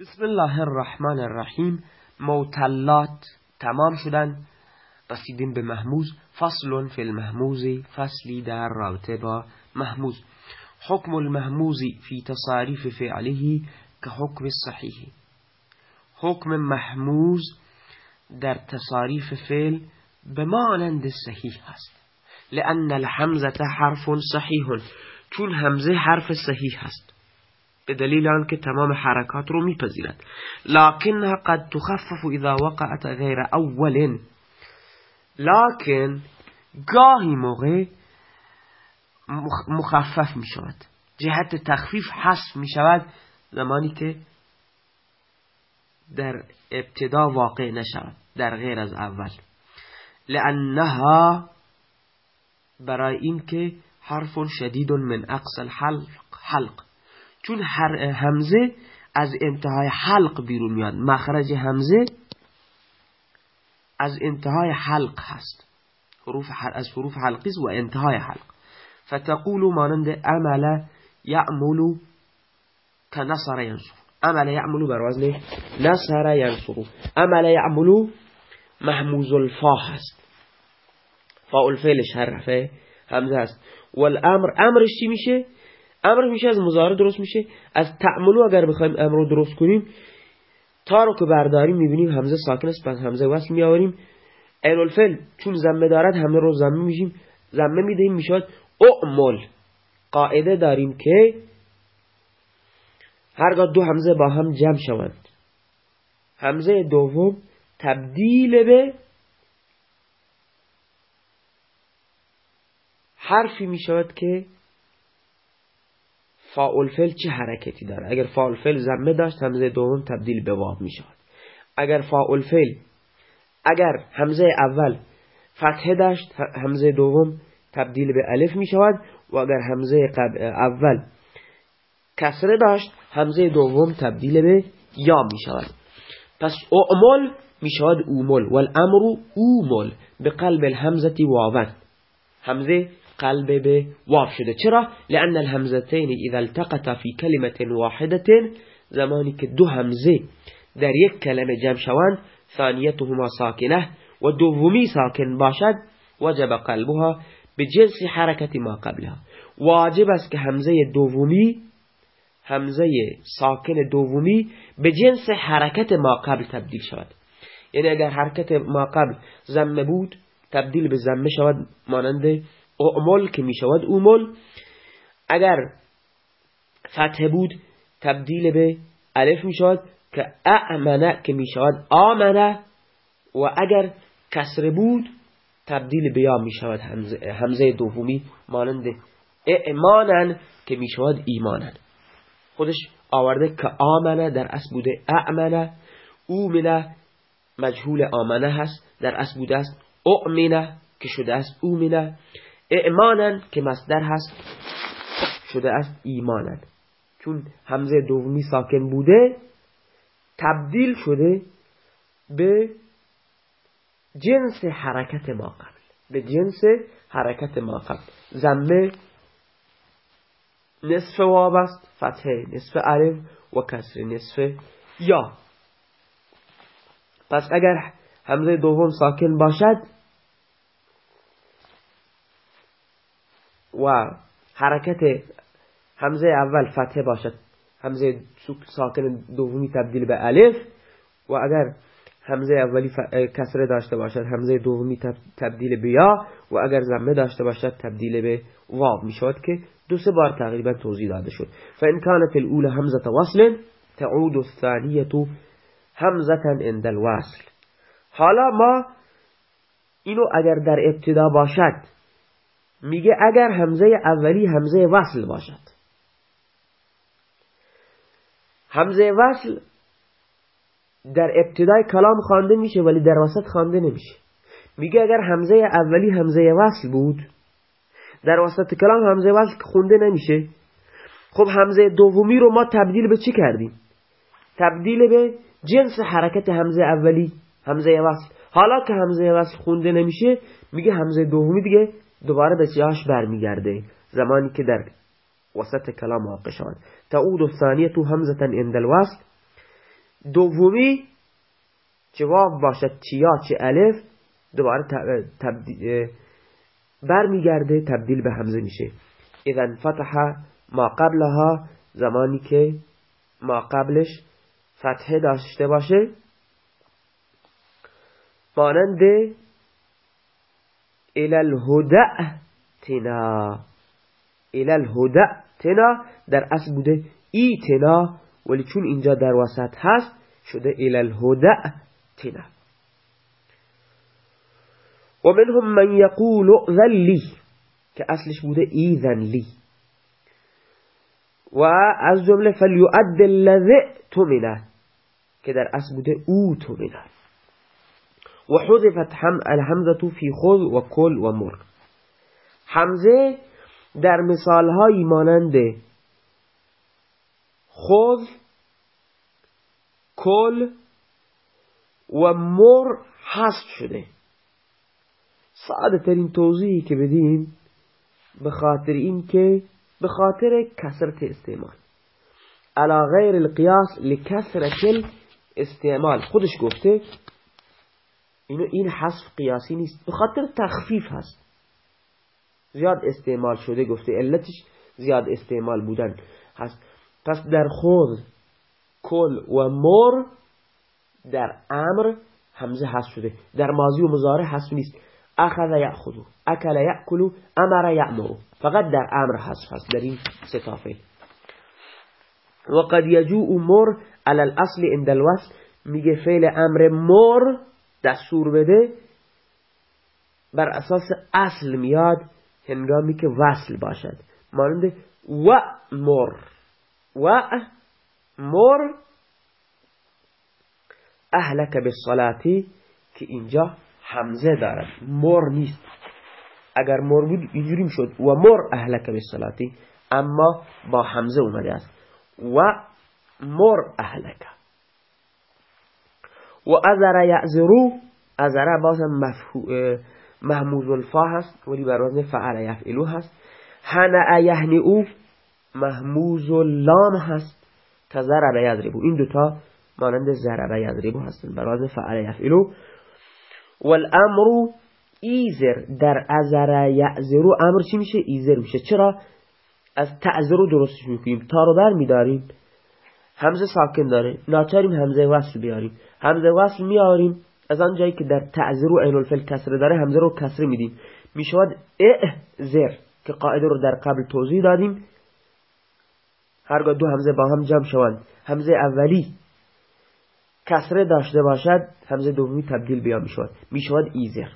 بسم الله الرحمن الرحیم. موتلات تمام شدن. رسیدیم به محموز. فصل فی المحموز. فصلی در رابطه با محموز. حکم المحموز فی تصاریف فعله که حکم صحیح. حکم محموز در تصاریف فعل به مانند صحیح هست. لأن الحمزه حرف صحیح. چون همزه حرف صحیح هست. به دلیل آنکه تمام حرکات رو میپذیرد لكنها قد تخفف إذا وقعت غیر أول. لكن گاهی موقع مخفف می شود جهت تخفیف حذف می شود زمانی که در ابتدا واقع نشود در غیر از اول. لأنها برای اینکه حرف شدید من أقصى الحلق حلق. چون هر همزه از انتهای حلق بیرون میاد. مخرج همزه از انتهای حلق هست. حروف از حروف حلقی و انتهای حلق. فتقول مانند عمل یعمل کنصر ینصر. عمل یعمل بر وزن نصر ینصر. عمل یعمل محموز الفا هست. فاء الفعلش حرف همزه هست. والامر امرش چی میشه؟ امر میشه از مزاره درست میشه. از تعملو اگر بخوایم امر رو درست کنیم تا رو که برداریم می‌بینیم همزه ساکن است پس همزه وصل میآوریم. این الفعل چون زمه دارد همه رو زمه میشیم. زمه می‌دهیم می‌شود. اعمل. قاعده داریم که هرگاه دو همزه با هم جمع شوند. همزه دوم تبدیل به حرفی می شود که فاعل چه حرکتی داره؟ اگر فاعل فعل زمه داشت همزه دوم تبدیل به واو می شود اگر فاعل فعل اگر همزه اول فتحه داشت همزه دوم تبدیل به الف می شود و اگر همزه اول کسره داشت همزه دوم تبدیل به یا می شود پس اعمل می شود اومل والامر اومل به قلب الهمزه واون همزه قلب به واف شده. چرا؟ لأن الهمزتين إذا التقطا في كلمة واحدة زمانی که دو همزه در یک کلمه جمع شوند ثانیتهما ساکنه و دومی ساکن باشد وجب قلبها به جنس حرکت ما قبلها. واجب است که همزه دومی همزه ساکن دومی به جنس حرکت ما قبل تبدیل شود. یعنی اگر حرکت ما قبل زمه بود تبدیل به زمه شود مانند اعمل که می شود اومل اگر فتح بود تبدیل به الف می شود که اعمنه که می شود آمنه و اگر کسر بود تبدیل به یا می شود همزه, دومی مانند اعمانن که می شود ایمانن. خودش آورده که آمنه در اصل بوده اعمنه اومنه مجهول آمنه هست در اصل بوده است اؤمنه که شده است اومنه اعمانن که مصدر هست شده است ایمانن. چون همزه دومی ساکن بوده تبدیل شده به جنس حرکت ما قبل. به جنس حرکت ما قبل. زمه نصف واب است فتحه نصف الف و کسر نصف یا. پس اگر همزه دوم ساکن باشد و حرکت همزه اول فتحه باشد. همزه ساکن دومی تبدیل به الف و اگر همزه اولی کسره داشته باشد همزه دومی تبدیل به یا و اگر زمه داشته باشد تبدیل به واو می شود که دو سه بار تقریبا توضیح داده شد. فان كانت الاولى همزه وصل تعود الثانیه همزه عند الوصل. حالا ما اینو اگر در ابتدا باشد میگه اگر همزه اولی همزه وصل باشد. همزه وصل در ابتدای کلام خوانده میشه ولی در وسط خوانده نمیشه. میگه اگر همزه اولی همزه وصل بود در وسط کلام همزه وصل خونده نمیشه. خب همزه دومی رو ما تبدیل به چی کردیم؟ تبدیل به جنس حرکت همزه اولی همزه وصل. حالا که همزه وصل خونده نمیشه میگه همزه دومی دیگه دوباره به جاش برمیگرده. زمانی که در وسط کلام واقع شود. تعود الثانیه همزه عند الوصل. دومی واو باشد چه چه الف. دوباره برمیگرده تبدیل به همزه میشه. اذا فتح ما قبلها. زمانی که ما قبلش فتحه داشته باشه. مانند الى الهدع تنا. الى الهدع تنا. در اصل بوده ای تنا. ولی چون اینجا در وسط هست شده الى الهدع تنا. و منهم من یقول ذلی که اصلش بوده ایذن لی و از جمله فلیؤد الذی تمنه که در اصل بوده او تمنه. و حذفت هم الحمزه فی خذ و کل و مر حمزه در مثال های مانند خذ کل و مر حذف شده. ساده ترین توضیحی که بدیم به خاطر این که به خاطر کسرت استعمال. علا غیر القیاس لکسرت استعمال خودش گفته اینو این حذف قیاسی نیست. به خاطر تخفیف هست. زیاد استعمال شده گفته علتش زیاد استعمال بودن هست. پس در خود کل و مر در امر همزه هست شده. در ماضی و مزاره هست نیست. اخذ یأخذو اکل یأکلو امر یأمرو فقط در امر هست هست. در این ستافه و قد یجوء مر على الاصل عند الوصل میگه فعل امر مر دستور بده بر اساس اصل میاد هنگامی که وصل باشد. مانند و مر و مر اهلک بالصلاتی که اینجا حمزه دارد. مر نیست. اگر مر بود اینجوری شد. و مر اهلک بالصلاتی اما با حمزه اومده است. و مر اهلک. و ازر یعذرو ازر بازم محموز الفا هست ولی بر وزن فعل یفعلو هست. هنع یهنی او محموز اللام هست که ضرب یضربو. این دوتا مانند ضرب یضربو هستن بر وزن فعل یفعلو. والامر ایزر در ازر یعذرو امر چی میشه؟ ایزر میشه. چرا؟ از تعذرو درستش می‌کنیم. تا رو بر میداریم. همزه ساکن داره. ناچاریم همزه وصل بیاریم. همزه وصل میاریم از آن جایی که در تعذرو عین الفل کسره داره همزه رو کسره میدیم. می‌شود ا زر که قاعده رو در قبل توضیح دادیم. هرگاه دو همزه با هم جمع شوند. همزه اولی کسره داشته باشد همزه دومی تبدیل بیا می‌شود. می‌شود ایزر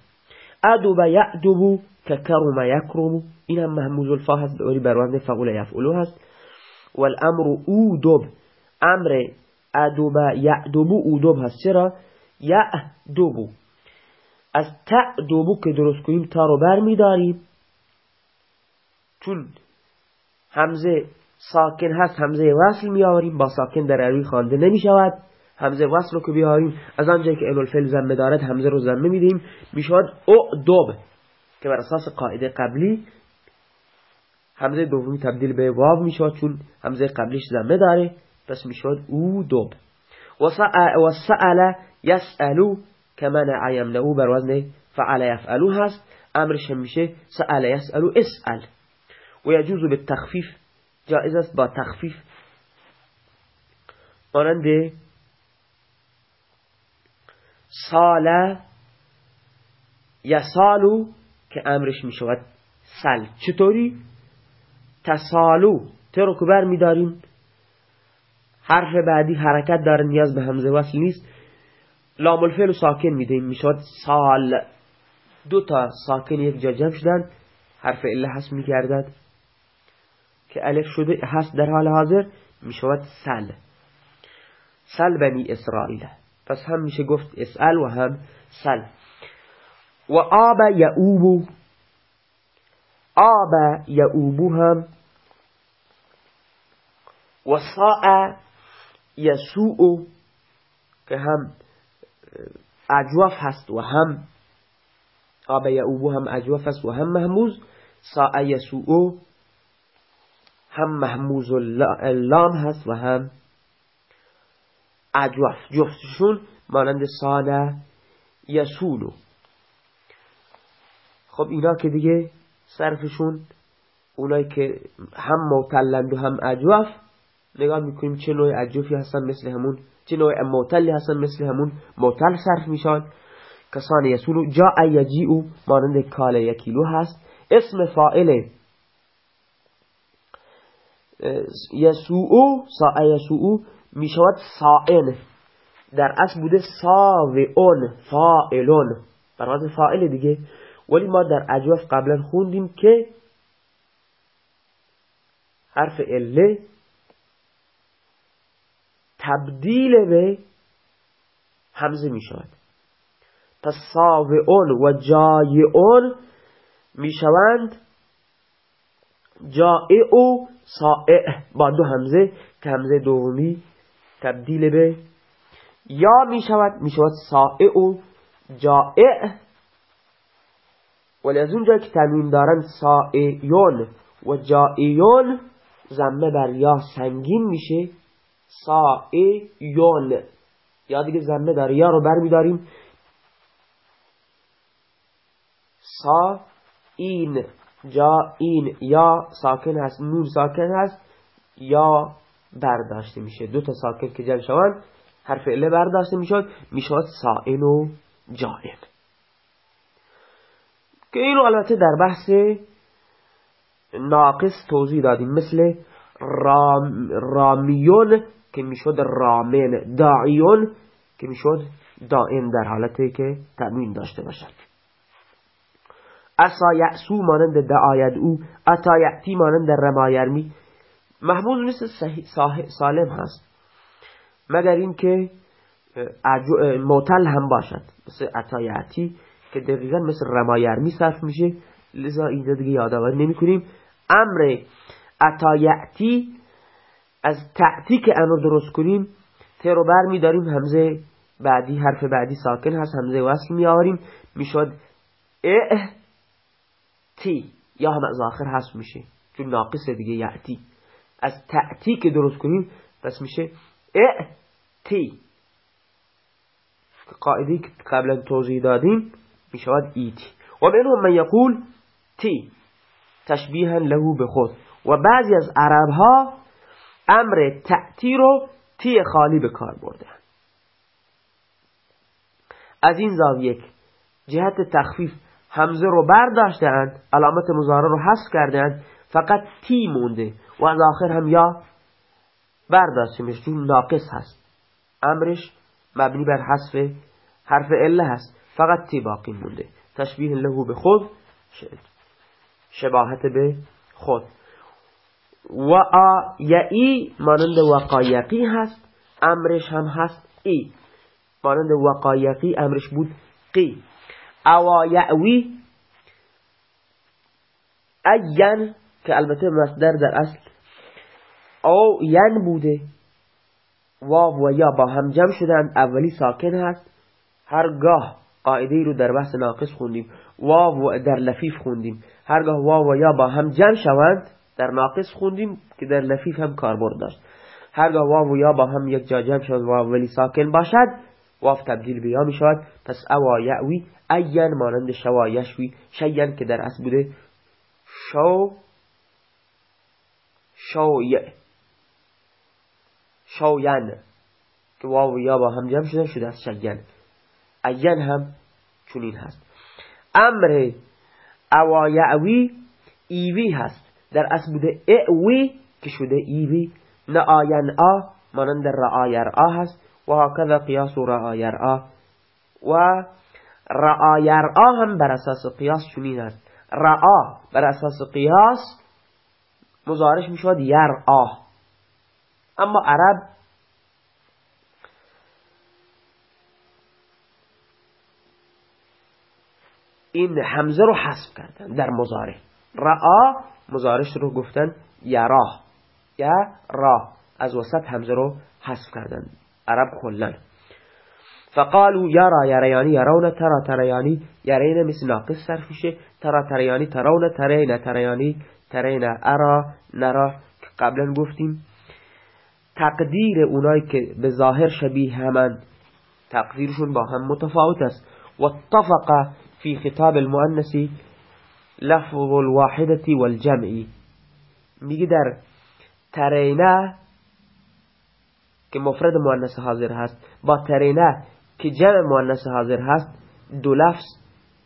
ادوب یعدوبو که کرم یکرمو این هم محموز الفا هست بروند فعول یفعلو هست. والامر او دوب امر ادوب یعدوبو او دوب هست. چرا؟ یعدوبو از تعدوبو که درست کنیم تا رو بر میداریم چون همزه ساکن هست همزه وصل میآوریم با ساکن در عروی خوانده نمی شود. همزه وصل رو که بیاریم از آنجایی که اول فعل زمه دارد همزه رو زمه میدیم می‌شود او دوب که بر اساس قاعده قبلی همزه دومی تبدیل به واو می‌شود چون همزه قبلیش زمه داره. پس می‌شود او دوب و سأل یسألو که منع یمنعو بر وزن فعل یفعلو هست. امرش میشه سأل یسألو اسأل. و یجوز به تخفیف جائز است با تخفیف. مانند سال یسالو که امرش می سل. چطوری؟ تسالو. ترو که بر حرف بعدی حرکت داره نیاز به همزه وصل نیست. لام الفعل ساکن می‌دهیم می‌شود سال دو تا ساکن یک جا جمع شدن. حرف اله حس میگردد که الف شده هست در حال حاضر می‌شود سل. سل بنی اسرائیل. پس هم میشه گفت اسأل و هم سل. و آب یعوبو آب یعوبو هم و ساء یسوء که هم اجوف هست و هم آب یعوبو هم اجوف هست و هم محموز. ساء یسوء هم محموز اللام هست و هم اجوف. جفتشون مانند سانه یسونو خب اینا که دیگه صرفشون اونایی که هم موتلند و هم اجوف نگاه می‌کنیم چه نوع اجوفی هستن مثل همون چه نوع موتلی هستن مثل همون. موتل صرف میشن کسان یسولو جا یجیعو مانند کال یکیلو هست. اسم فائل یسوعو سا یسوعو می‌شود سائن. در اصل بوده ساوئون فائلون برای فائل دیگه. ولی ما در اجواف قبلا خوندیم که حرف اله تبدیل به همزه می شود پس ساوئون و جایعون می شوند جائع و سائع با دو همزه که همزه دومی تبدیل به یا می شود می شود سائع و جائع ولی از اونجا که تنوین دارن سائعون و جائعون زمه بر یا سنگین میشه. سائعون یا دیگه زمه داره. یا رو بر داریم سا این جا این یا ساکن هست. نون ساکن هست. یا برداشته میشه. دو تا ساکن که جمع شوند حرف اله برداشته می‌شد می‌شد سائن و جائن که اینو البته در بحث ناقص توضیح دادیم. مثل رام رامیون که می‌شد رامن داعیون که می‌شد دائن در حالتی که تأمین داشته باشد. اسا یعسو مانند دعاید او اتا یعتی مانند رمایرمی. محمود نیست سالم هست. مگر اینکه موتل هم باشد. مثل اتا یعتی که دقیقا مثل رمایرمی صرف میشه. لذا اینجا دیگه یادآوری نمی کنیم امر اتا یعتی از تعتی که امر درست کنیم ته رو بر می داریم همزه بعدی حرف بعدی ساکن هست همزه وصل می آوریم می‌شد اه تی یا هم از آخر حذف میشه. چون ناقص دیگه یعتی از تعتی که درست کنیم پس میشه ا تی قاعده که قبلا توضیح دادیم می‌شود ایتی. و منهم من یقول تی. تشبیها له به خود. و بعضی از عرب ها امر تعتی رو تی خالی به کار برده از این زاویه جهت تخفیف همزه رو برداشتند علامت مزاره رو حذف کردند فقط تی مونده و از آخر هم یا برداشته چون ناقص هست. امرش مبنی بر حذف حرف اله هست فقط تی باقی مونده. تشبیه له به خود شباهت به خود. و ای مانند وقایقی هست امرش هم هست ای مانند وقایقی امرش بود قی. اوا یعوی این که البته مصدر در اصل او ین بوده. واو و یا با هم جمع شدن اولی ساکن هست. هرگاه قاعده رو در بحث ناقص خوندیم واو در لفیف خوندیم. هرگاه واو و یا با هم جمع شوند در ناقص خوندیم که در لفیف هم کاربرد داشت. هرگاه واو و یا با هم یک جا جمع شوند واو ولی ساکن باشد واف تبدیل به یا می شود پس اوا یعوی این مانند شوا یشوی شین که در اصل بوده شو شوی شوین که واو یا با هم جمع شده شده از شین این هم چنین هست. امر اوا یعوی ایوی هست. در اصل بوده اعوی که شده ایوی. نه آین آ مانند رعایر آ هست. و هکذا قیاس رعایر آ و رعا یرعا هم بر اساس قیاس چنین است. رعا بر اساس قیاس مزارش می شود یرعا. اما عرب این حمزه رو حذف کردن در مزاره رعا مزارش رو گفتن یرا. یا را از وسط حمزه رو حذف کردن. عرب کلن فقالوا يرى يرياني يرون ترى ترياني يرين مثل ناقص صرف میشه ترى ترياني ترون ترين ترياني ترين ارى نرى قبلا گفتیم. تقدیر اونایی که به ظاهر شبیه همند تقدیرشون با هم متفاوت است. و اتفق فی خطاب المؤنسی لفظ الواحدة والجمعی میگه در ترینه که مفرد مؤنث حاضر هست با ترینه که جمع مؤنث حاضر هست دو لفظ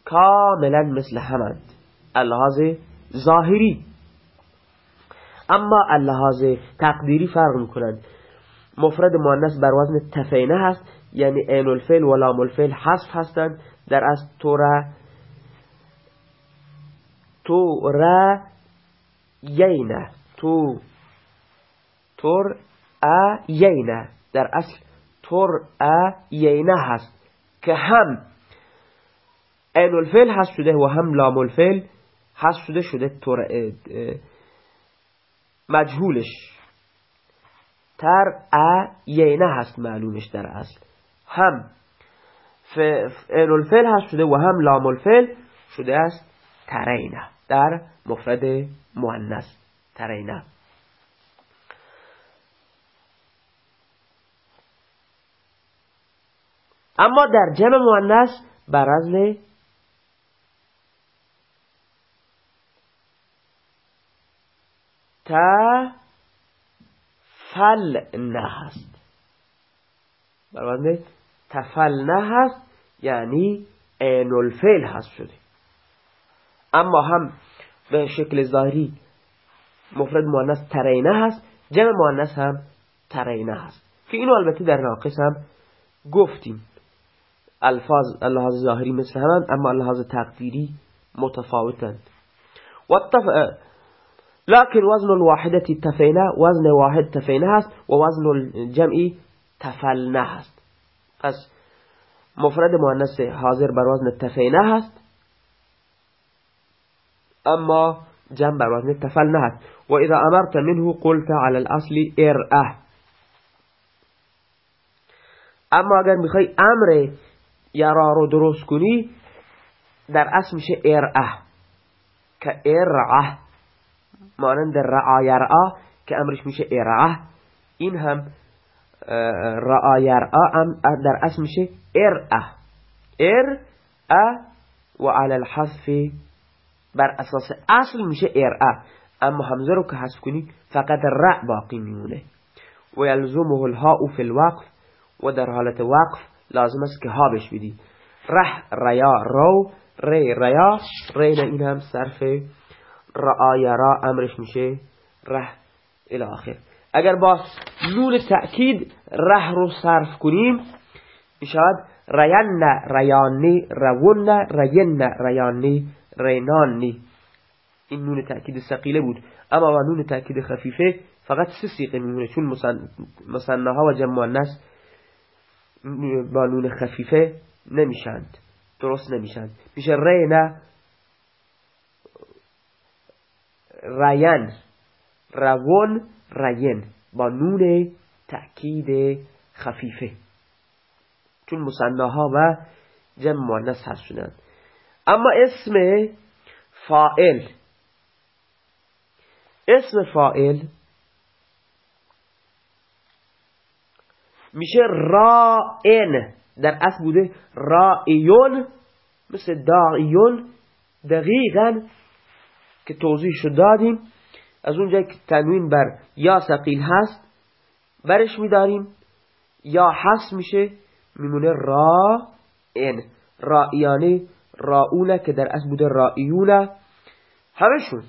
کاملا مثل همند. اللحاظ ظاهری. اما اللحاظ تقدیری فرق می‌کنند مفرد مؤنث بر وزن تفینه هست یعنی این الفعل و لام الفعل حذف هستند در از تو تو را یینه تو تور ا یینه در اصل تور ا یینه هست که هم این الفعل هست شده و هم لام الفعل هست شده شده تور مجهولش. تر ا یینه هست معلومش در اصل. هم این الفعل هست شده و هم لام الفعل شده است ترینه. در مفرد مؤنث. ترینه. اما در جمع مؤنث بر وزن نه هست. بر وزن نه هست یعنی این الفعل هست شده. اما هم به شکل ظاهری مفرد مؤنث ترینه هست جمع مؤنث هم ترینه هست. که اینو البته در ناقص هم گفتیم. الفاظ اللحاظ ظاهری مثل همان اما اللحاظ تقدیری متفاوتند لكن وزن الواحدة تفینه وزن واحد تفینه هست و وزن الجمعی تفلنه هست. پس مفرد مؤنث حاضر بر وزن تفینه هست. أما جمع بر وزن تفلنه هست و اذا أمرت منه قلت على الأصل ارعه أما اگر میخوای أمر یرا رو درست کنی در اصل میشه ارعه که ارعه مانند رعا یرعه که امرش میشه ارعه این هم رعا یرعه در اصل میشه ارعه ارعه و علی الحذف بر اساس اصل میشه ارعه. اما همزه رو که حذف کنی فقط رع باقی میمونه. و یلزمه الهاء فی الوقف و در حالت وقف لازم است که ها بش بدی ره ریا رو ری ریا. رینا این هم صرف رعای را امرش میشه ره الاخر اگر با نون تأکید ره رو صرف کنیم می‌شود ریان ریانی رون رین ریانی. رینانی این نون تأکید سقیله بود. اما با نون تأکید خفیفه فقط سه سیقه میمونه چون مصنها و جمع الناس با نون خفیفه نمیشند. درست نمیشند. میشه رینا ریان روون رین با نون تأکید خفیفه. چون مصنعها و جمع مؤنث هست شدن اما اسم فائل اسم فائل میشه رائن در اصل بوده رائیون مثل داعیون دقیقا که توضیح شد دادیم. از اونجا که تنوین بر یا سقیل هست برش میداریم. یا حس میشه میمونه را این رائیانه راونه که در اصل بوده رائیونه همشون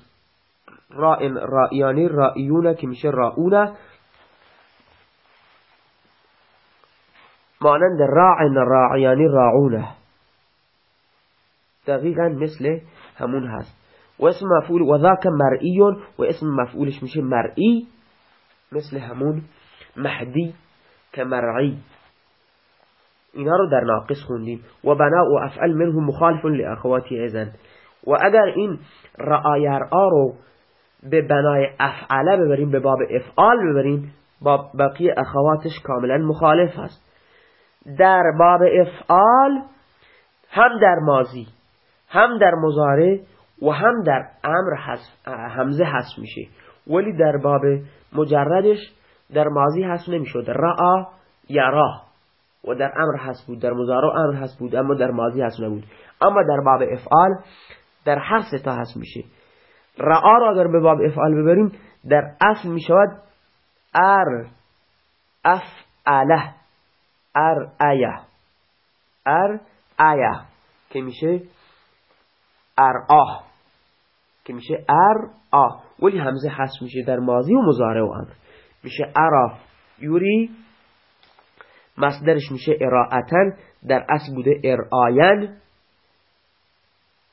رائن رائیانه رائیونه که میشه راونه مانند راعن راعیانی راعونه دقیقا مثل همون هست. و اسم مفعول و ذاک مرئیون و اسم مفعولش میشه مرئی. مثل همون مهدی که مرعی. اینا رو در ناقص خوندیم. و بنا و افعل منه مخالف لاخواتی ایزن و اگر این رعایرآ رو به بنای افعله ببریم به باب افعال ببریم با بقیه اخواتش کاملا مخالف هست در باب افعال هم در ماضی هم در مزاره و هم در امر همزه حس میشه. ولی در باب مجردش در ماضی هست نمی‌شد. رعا یرا و در امر هست بود در مزارع امر هست بود اما در ماضی هست نبود. اما در باب افعال در هر ستا هست میشه. رعا را اگر به باب افعال ببریم در اصل می‌شود ار افعله ار ایه ار ایه که میشه ار آه که میشه ار آ. ولی همزه حس میشه در ماضی و مزاره و امر. میشه ارا یوری مصدرش میشه اراعتن در اصل بوده ارآین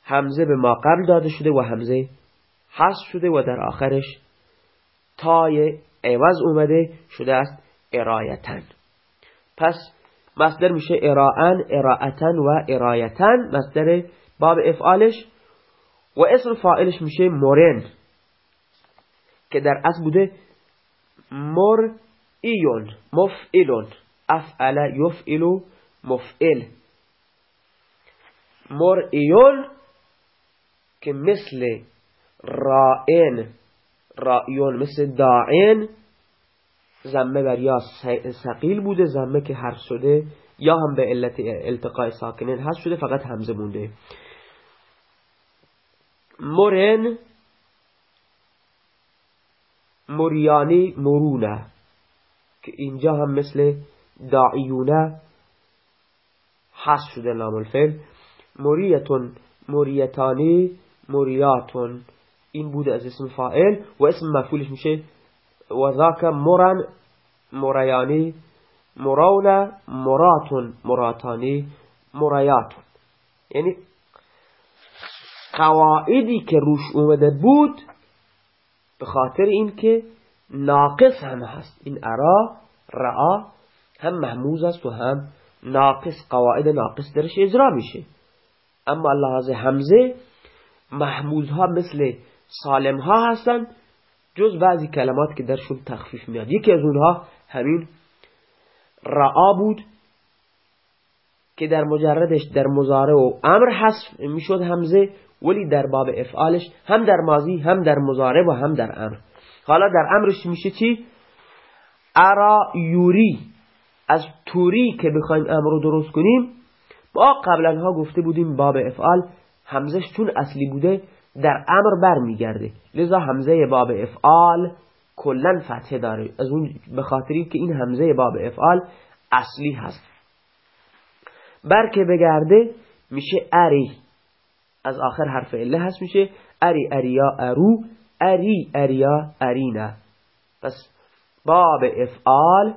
همزه به ما قبل داده شده و همزه حس شده و در آخرش تای عوض اومده شده است ارایتن پس مصدر میشه اراعن اراعتن و ارایتن مصدر باب افعالش و اسم فائلش میشه مورن که در اصل بوده مر ایون مفعلون. افعل یفعلو مفعل. مر ایون که مثل رائن. رائیون مثل داعن. زمه بر یا سقیل بوده زمه که هر شده یا هم به علت التقاء ساکنین هست شده فقط همزه مونده. مرن مریانی مرونه که اینجا هم مثل داعیونه حس شده لام الفعل. مریتون مریتانی مریاتون این بوده از اسم فائل و اسم مفعولش میشه. و ذاک مرن مریانی مرون مراتون مراتانی مریاتون یعنی قواعدی که روش اومده بود به خاطر اینکه ناقص هم هست. این ارا رعا هم محموز است و هم ناقص قواعد ناقص درش اجرا میشه. اما لحاظ همزه محموزها مثل سالمها هستن جز بعضی کلمات که درشون تخفیف میاد. یکی از اونها همین رعا بود که در مجردش در مزاره و امر حذف می‌شد همزه ولی در باب افعالش هم در ماضی هم در مزاره و هم در امر. حالا در امرش میشه چی؟ ارا یوری. از توری که بخوایم امر رو درست کنیم با قبلا ها گفته بودیم باب افعال همزش چون اصلی بوده در امر بر میگرده لذا همزه باب افعال کلا فتحه داره. از اون به خاطری که این همزه باب افعال اصلی هست. بر که بگرده میشه اری. از آخر حرف اله هست میشه اری اریا ارو اری اریا ارینا. پس باب افعال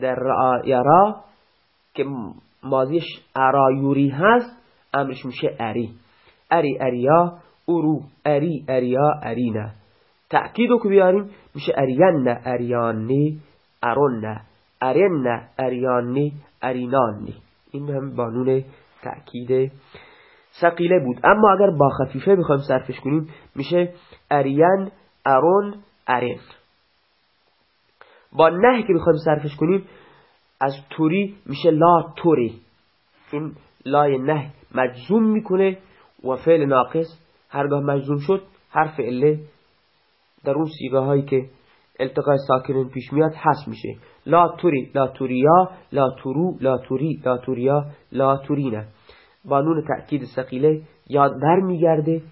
در یرا که ماضیش ارایوری هست امرش میشه اری. اری اریا ارو اری اریا ارینا. تأکید رو که بیاریم میشه ارین اریانی ارون ارین اریانی ارینانی. این هم بانون تأکید سقیله بود. اما اگر با خفیفه بخوایم صرفش کنیم میشه ارین ارون ارین با نه که بخوایم صرفش کنیم از توری میشه لا توری. این لای نه مجزوم می‌کنه و فعل ناقص هرگاه مجزوم شد حرف اله در اون سیگه هایی که التقاء ساکنین پیش میاد حس میشه. لا توری لا توریا لا تورو لا توری لا توریا لا تورینه. با نون تأکید سقیله یاد بر میگرده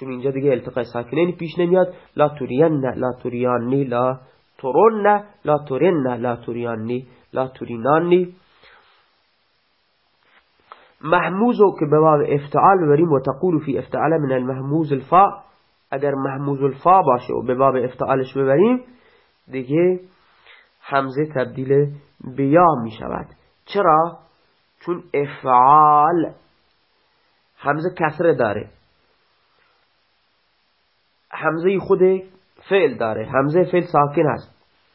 چون اینجا دیگه التقاء ساکنین پیش نمیاد. لا تورین لا توریانی لا تورن لا تورن لا توریانی لا تورینانی محموزو که به باب افتعال ببریم و تقول فی افتعال من المحموز الفا اگر محموز الفا باشه و به باب افتعالش ببریم دیگه حمزه تبدیل به می شود چرا؟ چون افعال حمزه کسره داره. حمزه خود فعل داره. حمزه فعل ساکن هست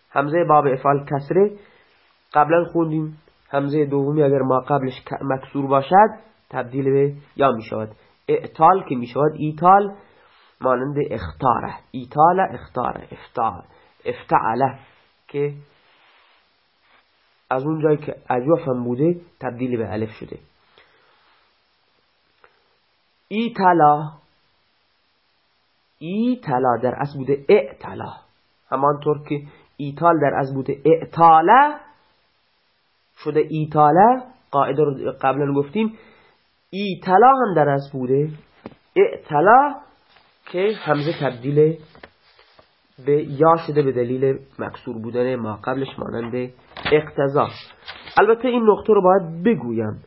حمزه باب افعال کسره. قبلا خوندیم همزه دومی اگر ما قبلش مکسور باشد تبدیل به یا می شود اعتال که می شود ایتال مانند اختاره. ایتال اختاره. افتعال افتعاله که از اون جایی که اجوف هم بوده تبدیل به الف شده. ایتلا ایتلا در اصل بوده اعتلا همانطور که ایتال در از بوده شده ایتاله قاعده رو قبلا گفتیم ایتلا هم در از بوده اعتلا که همزه تبدیل به یا شده به دلیل مکسور بودن ما قبلش مانند اقتضا. البته این نقطه رو باید بگویم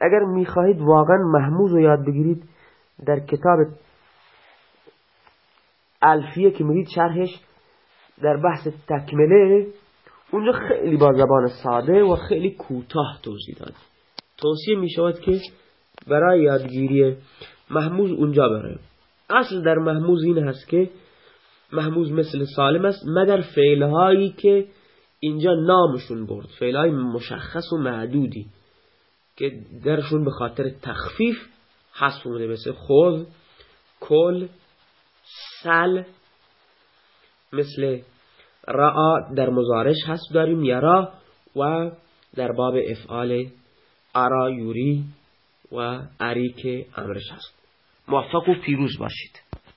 اگر می‌خواهید واقعا محموز رو یاد بگیرید در کتاب الفیه که میرید شرحش در بحث تکمله اونجا خیلی با زبان ساده و خیلی کوتاه توضیح داد. توصیه می شود که برای یادگیری محموز اونجا بره اصل در محموز این هست که محموز مثل سالم است مگر فعلهایی که اینجا نامشون برد. فعلهای مشخص و معدودی که درشون به خاطر تخفیف حذف بوده مثل خود کل سل مثل را در مزارش هست داریم یرا و در باب افعال ارا یوری و اری که امرش هست. موفق و پیروز باشید.